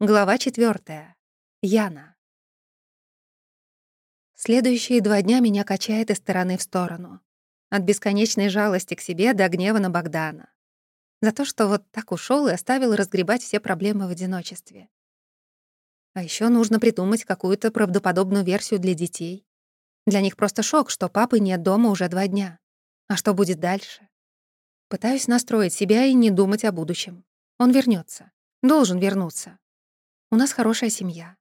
Глава четвертая. Яна. Следующие два дня меня качает из стороны в сторону. От бесконечной жалости к себе до гнева на Богдана. За то, что вот так ушел и оставил разгребать все проблемы в одиночестве. А еще нужно придумать какую-то правдоподобную версию для детей. Для них просто шок, что папы нет дома уже два дня. А что будет дальше? Пытаюсь настроить себя и не думать о будущем. Он вернется, Должен вернуться. У нас хорошая семья.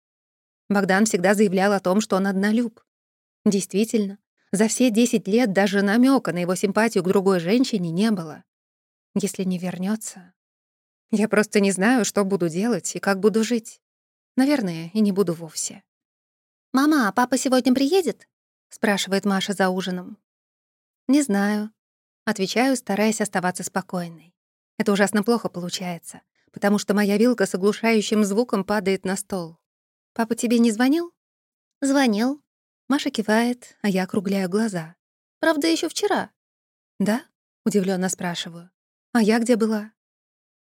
Богдан всегда заявлял о том, что он однолюб. Действительно, за все 10 лет даже намека на его симпатию к другой женщине не было. Если не вернется, Я просто не знаю, что буду делать и как буду жить. Наверное, и не буду вовсе. «Мама, а папа сегодня приедет?» — спрашивает Маша за ужином. «Не знаю», — отвечаю, стараясь оставаться спокойной. Это ужасно плохо получается потому что моя вилка с оглушающим звуком падает на стол. «Папа тебе не звонил?» «Звонил». Маша кивает, а я округляю глаза. «Правда, еще вчера». «Да?» — удивленно спрашиваю. «А я где была?»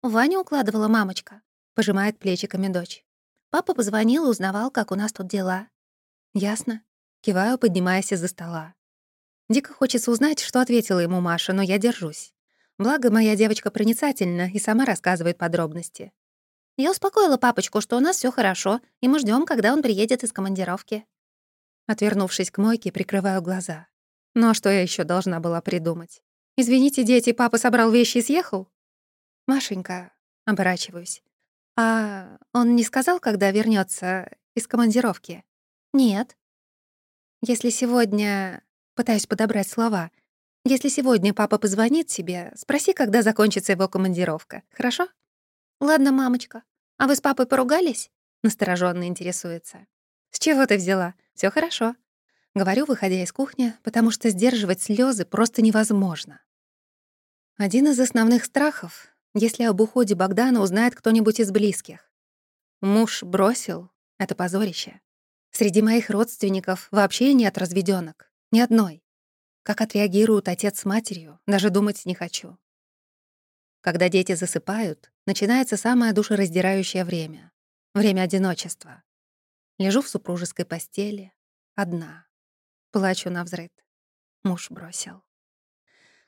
«Ваню укладывала мамочка», — пожимает плечиками дочь. «Папа позвонил и узнавал, как у нас тут дела». «Ясно». Киваю, поднимаясь из-за стола. Дико хочется узнать, что ответила ему Маша, но я держусь. Благо, моя девочка проницательна и сама рассказывает подробности. Я успокоила папочку, что у нас все хорошо, и мы ждем, когда он приедет из командировки. Отвернувшись к мойке, прикрываю глаза. Ну а что я еще должна была придумать? «Извините, дети, папа собрал вещи и съехал?» «Машенька», — оборачиваюсь. «А он не сказал, когда вернется из командировки?» «Нет». «Если сегодня...» Пытаюсь подобрать слова. Если сегодня папа позвонит тебе, спроси, когда закончится его командировка, хорошо? Ладно, мамочка. А вы с папой поругались? Настороженно интересуется. С чего ты взяла? Все хорошо. Говорю, выходя из кухни, потому что сдерживать слезы просто невозможно. Один из основных страхов, если об уходе Богдана узнает кто-нибудь из близких. Муж бросил — это позорище. Среди моих родственников вообще нет разведёнок, Ни одной. Как отреагируют отец с матерью, даже думать не хочу. Когда дети засыпают, начинается самое душераздирающее время. Время одиночества. Лежу в супружеской постели, одна. Плачу на взрыд. Муж бросил.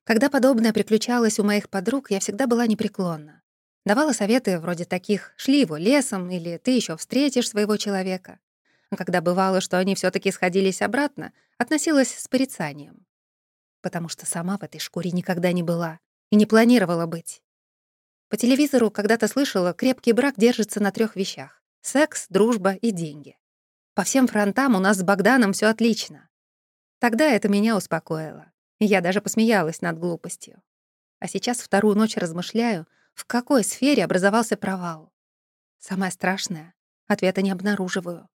Когда подобное приключалось у моих подруг, я всегда была непреклонна. Давала советы вроде таких «шли его лесом» или «ты еще встретишь своего человека». А когда бывало, что они все таки сходились обратно, относилась с порицанием потому что сама в этой шкуре никогда не была и не планировала быть. По телевизору когда-то слышала, крепкий брак держится на трех вещах — секс, дружба и деньги. По всем фронтам у нас с Богданом все отлично. Тогда это меня успокоило, я даже посмеялась над глупостью. А сейчас вторую ночь размышляю, в какой сфере образовался провал. Самое страшное — ответа не обнаруживаю.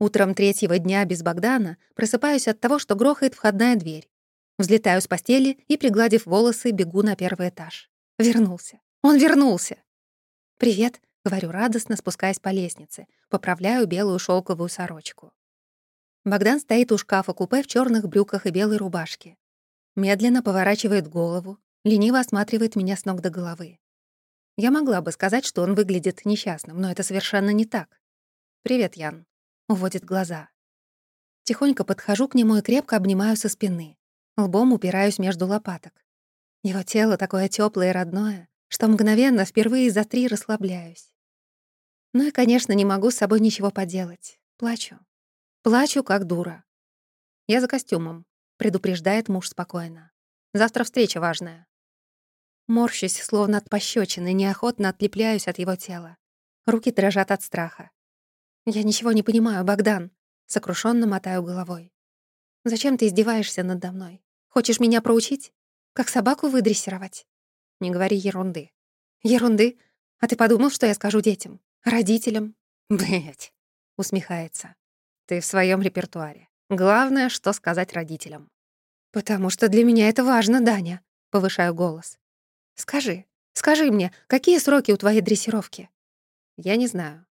Утром третьего дня без Богдана просыпаюсь от того, что грохает входная дверь. Взлетаю с постели и, пригладив волосы, бегу на первый этаж. Вернулся. Он вернулся. «Привет», — говорю радостно, спускаясь по лестнице. Поправляю белую шелковую сорочку. Богдан стоит у шкафа купе в черных брюках и белой рубашке. Медленно поворачивает голову, лениво осматривает меня с ног до головы. Я могла бы сказать, что он выглядит несчастным, но это совершенно не так. «Привет, Ян», уводит глаза. Тихонько подхожу к нему и крепко обнимаю со спины. Лбом упираюсь между лопаток. Его тело такое теплое и родное, что мгновенно впервые за три расслабляюсь. Ну и, конечно, не могу с собой ничего поделать. Плачу. Плачу, как дура. Я за костюмом, предупреждает муж спокойно. Завтра встреча важная. Морщусь, словно от пощечины, неохотно отлепляюсь от его тела. Руки дрожат от страха. «Я ничего не понимаю, Богдан», — сокрушенно мотаю головой. «Зачем ты издеваешься надо мной? Хочешь меня проучить? Как собаку выдрессировать?» «Не говори ерунды». «Ерунды? А ты подумал, что я скажу детям? Родителям?» «Блядь», — усмехается. «Ты в своем репертуаре. Главное, что сказать родителям». «Потому что для меня это важно, Даня», — повышаю голос. «Скажи, скажи мне, какие сроки у твоей дрессировки?» «Я не знаю.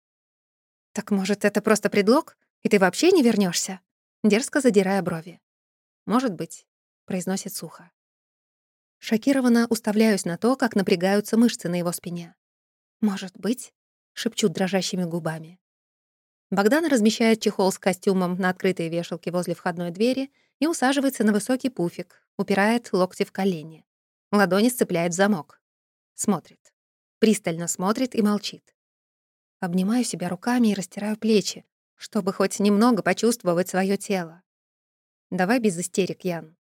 «Так, может, это просто предлог, и ты вообще не вернешься? Дерзко задирая брови. «Может быть», — произносит сухо. Шокированно уставляюсь на то, как напрягаются мышцы на его спине. «Может быть?» шепчу дрожащими губами. Богдан размещает чехол с костюмом на открытой вешалке возле входной двери и усаживается на высокий пуфик, упирает локти в колени. Ладони сцепляет в замок. Смотрит. Пристально смотрит и молчит. Обнимаю себя руками и растираю плечи, чтобы хоть немного почувствовать свое тело. Давай без истерик, Ян.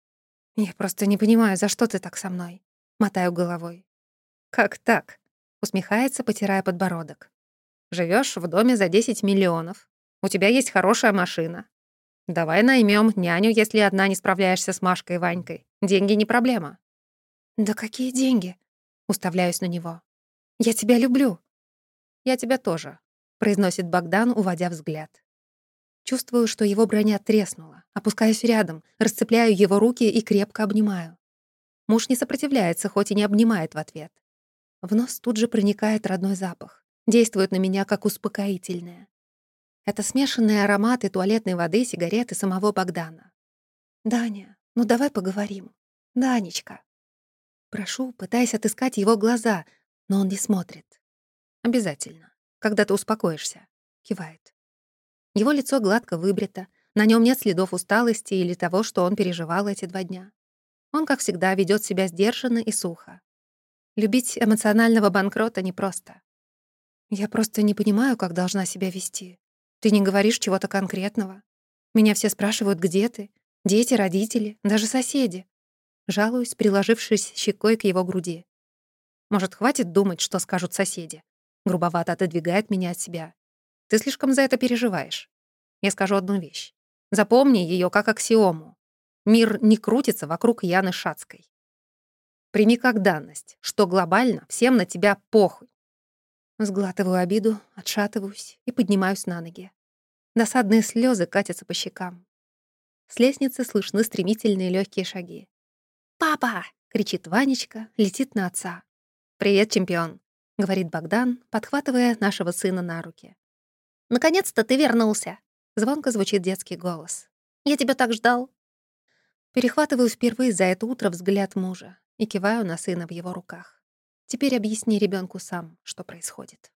Я просто не понимаю, за что ты так со мной. Мотаю головой. Как так? Усмехается, потирая подбородок. Живешь в доме за 10 миллионов. У тебя есть хорошая машина. Давай наймем няню, если одна не справляешься с Машкой и Ванькой. Деньги не проблема. Да какие деньги? Уставляюсь на него. Я тебя люблю. Я тебя тоже, произносит Богдан, уводя взгляд. Чувствую, что его броня треснула. Опускаюсь рядом, расцепляю его руки и крепко обнимаю. Муж не сопротивляется, хоть и не обнимает в ответ. В нос тут же проникает родной запах действует на меня как успокоительное. Это смешанные ароматы туалетной воды, сигареты самого Богдана. «Даня, ну давай поговорим. Данечка». Прошу, пытаясь отыскать его глаза, но он не смотрит. «Обязательно. Когда ты успокоишься», — кивает. Его лицо гладко выбрито, на нем нет следов усталости или того, что он переживал эти два дня. Он, как всегда, ведет себя сдержанно и сухо. Любить эмоционального банкрота непросто. Я просто не понимаю, как должна себя вести. Ты не говоришь чего-то конкретного. Меня все спрашивают, где ты? Дети, родители, даже соседи. Жалуюсь, приложившись щекой к его груди. Может, хватит думать, что скажут соседи? Грубовато отодвигает меня от себя. Ты слишком за это переживаешь. Я скажу одну вещь. Запомни ее как аксиому. Мир не крутится вокруг Яны Шацкой. Прими как данность, что глобально всем на тебя похуй. Сглатываю обиду, отшатываюсь и поднимаюсь на ноги. Досадные слезы катятся по щекам. С лестницы слышны стремительные легкие шаги. «Папа!» — кричит Ванечка, летит на отца. «Привет, чемпион!» — говорит Богдан, подхватывая нашего сына на руки. «Наконец-то ты вернулся!» — звонко звучит детский голос. «Я тебя так ждал!» Перехватываю впервые за это утро взгляд мужа и киваю на сына в его руках. Теперь объясни ребенку сам, что происходит.